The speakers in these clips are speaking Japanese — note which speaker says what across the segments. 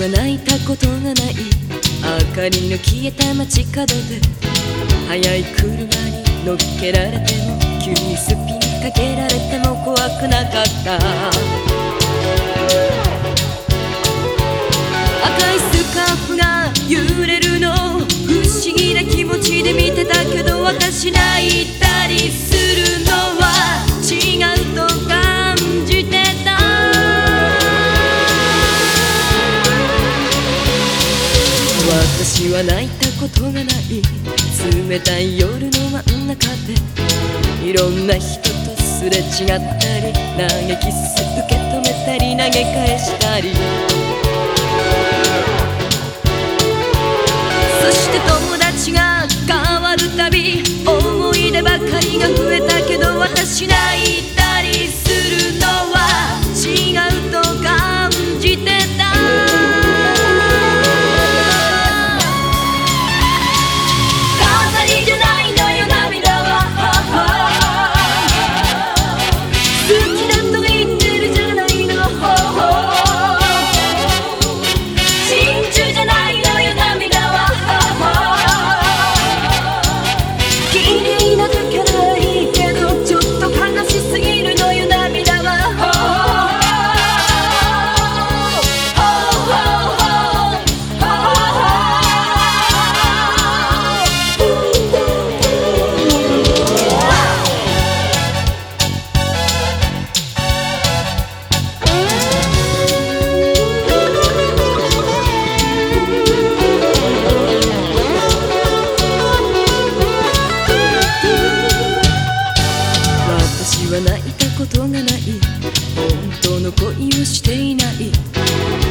Speaker 1: は泣いたことがない明かりの消えた街角で速い車に乗っけられても急にスピンかけられても怖くなかった。赤いスカーフが揺れるの。不思議な気持ちで見てたけど私泣いた。私は泣いたことがない冷たい夜の真ん中で。いろんな人とすれ違ったり投げキス受け止めたり投げ返したり。そして友達が変わるたび思い出ばかりが増えたけど私泣いたない。本当の恋をしていない。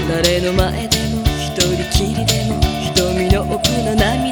Speaker 1: 誰の前でも一人きりでも瞳の奥の涙